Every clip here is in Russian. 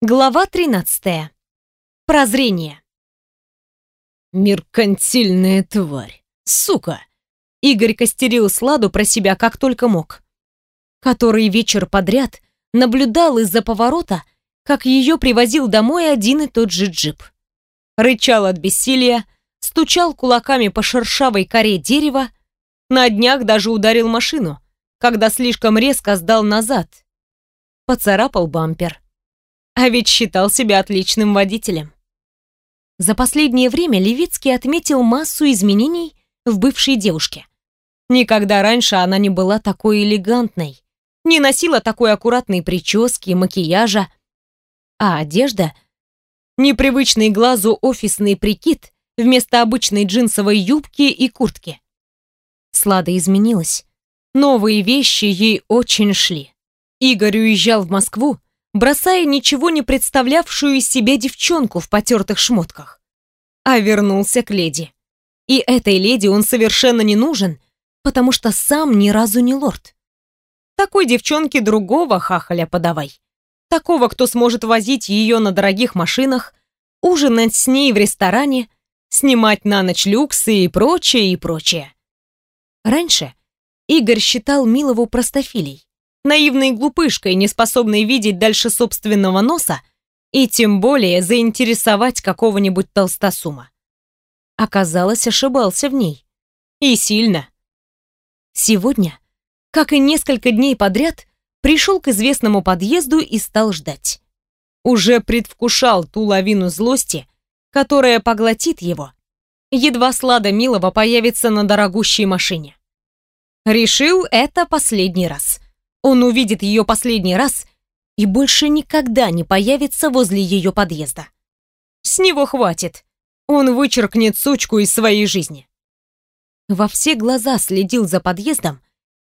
Глава 13. Прозрение. Меркантильная тварь. Сука. Игорь костерил Сладу про себя как только мог. Который вечер подряд наблюдал из-за поворота, как ее привозил домой один и тот же джип. Рычал от бессилия, стучал кулаками по шершавой коре дерева, на днях даже ударил машину, когда слишком резко сдал назад. Поцарапал бампер а ведь считал себя отличным водителем. За последнее время Левицкий отметил массу изменений в бывшей девушке. Никогда раньше она не была такой элегантной, не носила такой аккуратной прически, макияжа, а одежда — непривычный глазу офисный прикид вместо обычной джинсовой юбки и куртки. Слада изменилась. Новые вещи ей очень шли. Игорь уезжал в Москву, бросая ничего не представлявшую из себя девчонку в потертых шмотках. А вернулся к леди. И этой леди он совершенно не нужен, потому что сам ни разу не лорд. Такой девчонке другого хахаля подавай. Такого, кто сможет возить ее на дорогих машинах, ужинать с ней в ресторане, снимать на ночь люксы и прочее, и прочее. Раньше Игорь считал Милову простофилей наивной глупышкой, не способной видеть дальше собственного носа и тем более заинтересовать какого-нибудь толстосума. Оказалось, ошибался в ней. И сильно. Сегодня, как и несколько дней подряд, пришел к известному подъезду и стал ждать. Уже предвкушал ту лавину злости, которая поглотит его, едва Слада Милова появится на дорогущей машине. Решил это последний раз. Он увидит ее последний раз и больше никогда не появится возле ее подъезда. С него хватит. Он вычеркнет сучку из своей жизни. Во все глаза следил за подъездом,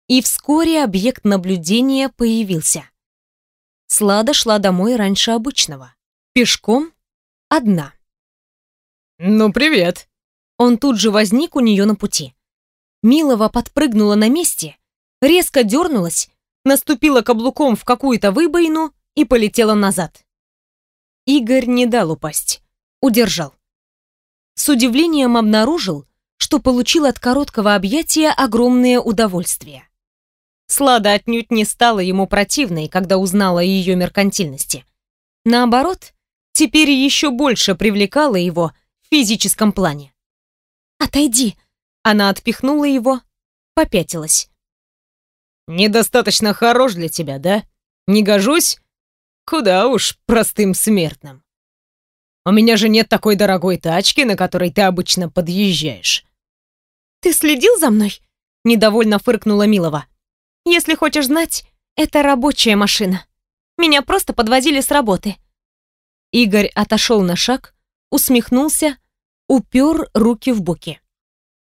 и вскоре объект наблюдения появился. Слада шла домой раньше обычного. Пешком? Одна. «Ну, привет!» Он тут же возник у нее на пути. Милова подпрыгнула на месте, резко дернулась наступила каблуком в какую-то выбоину и полетела назад. Игорь не дал упасть, удержал. С удивлением обнаружил, что получил от короткого объятия огромное удовольствие. Слада отнюдь не стала ему противной, когда узнала о ее меркантильности. Наоборот, теперь еще больше привлекала его в физическом плане. «Отойди!» Она отпихнула его, попятилась. Недостаточно хорош для тебя, да? Не гожусь? Куда уж простым смертным. У меня же нет такой дорогой тачки, на которой ты обычно подъезжаешь. Ты следил за мной? Недовольно фыркнула Милова. Если хочешь знать, это рабочая машина. Меня просто подвозили с работы. Игорь отошел на шаг, усмехнулся, упер руки в боки.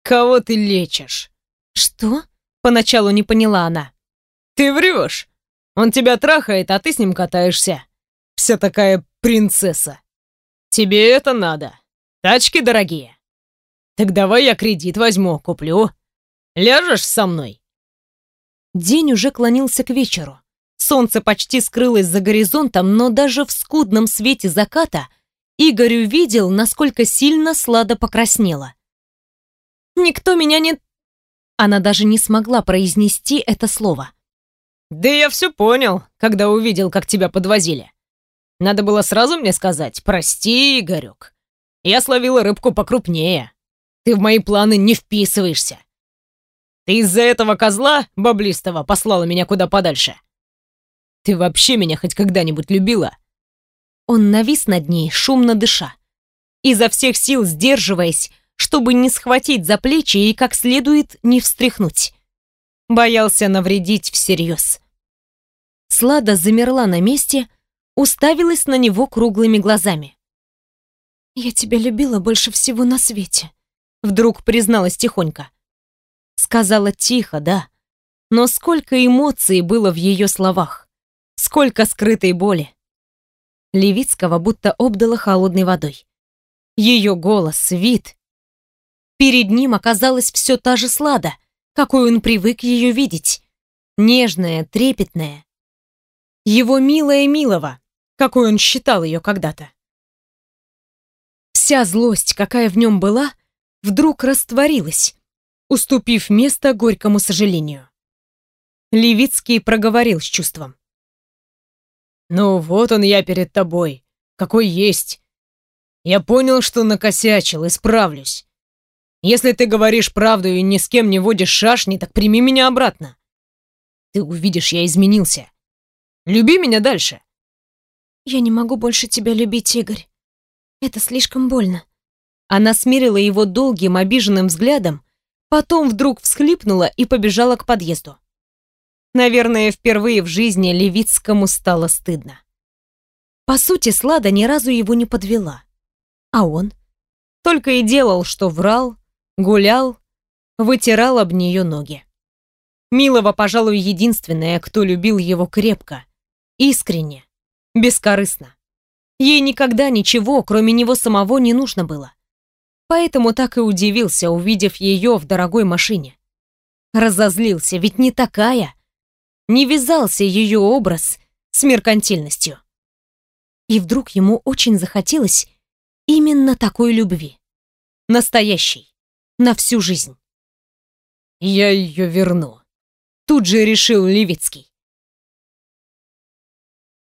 «Кого ты лечишь?» «Что?» Поначалу не поняла она. «Ты врешь! Он тебя трахает, а ты с ним катаешься. Вся такая принцесса. Тебе это надо. Тачки дорогие. Так давай я кредит возьму, куплю. Ляжешь со мной?» День уже клонился к вечеру. Солнце почти скрылось за горизонтом, но даже в скудном свете заката Игорь увидел, насколько сильно Слада покраснела. «Никто меня не она даже не смогла произнести это слово. «Да я все понял, когда увидел, как тебя подвозили. Надо было сразу мне сказать, прости, Игорек. Я словила рыбку покрупнее. Ты в мои планы не вписываешься. Ты из-за этого козла, баблистого, послала меня куда подальше. Ты вообще меня хоть когда-нибудь любила?» Он навис над ней, шумно дыша. Изо всех сил сдерживаясь, чтобы не схватить за плечи и как следует не встряхнуть. Боялся навредить всерьез. Слада замерла на месте, уставилась на него круглыми глазами. «Я тебя любила больше всего на свете», — вдруг призналась тихонько. Сказала тихо, да, но сколько эмоций было в ее словах, сколько скрытой боли. Левицкого будто обдала холодной водой. Ее голос, вид, Перед ним оказалась все та же Слада, какой он привык ее видеть. Нежная, трепетная. Его милая Милова, какой он считал ее когда-то. Вся злость, какая в нем была, вдруг растворилась, уступив место горькому сожалению. Левицкий проговорил с чувством. «Ну вот он я перед тобой, какой есть. Я понял, что накосячил, исправлюсь. Если ты говоришь правду и ни с кем не водишь шашни, так прими меня обратно. Ты увидишь, я изменился. Люби меня дальше». «Я не могу больше тебя любить, Игорь. Это слишком больно». Она смирила его долгим, обиженным взглядом, потом вдруг всхлипнула и побежала к подъезду. Наверное, впервые в жизни Левицкому стало стыдно. По сути, Слада ни разу его не подвела. А он? Только и делал, что врал, гулял, вытирал об нее ноги. Милова, пожалуй, единственная, кто любил его крепко, искренне, бескорыстно. Ей никогда ничего, кроме него самого, не нужно было. Поэтому так и удивился, увидев ее в дорогой машине. Разозлился, ведь не такая, не вязался ее образ с меркантильностью. И вдруг ему очень захотелось именно такой любви. Настоящей. На всю жизнь. «Я ее верну», — тут же решил Левицкий.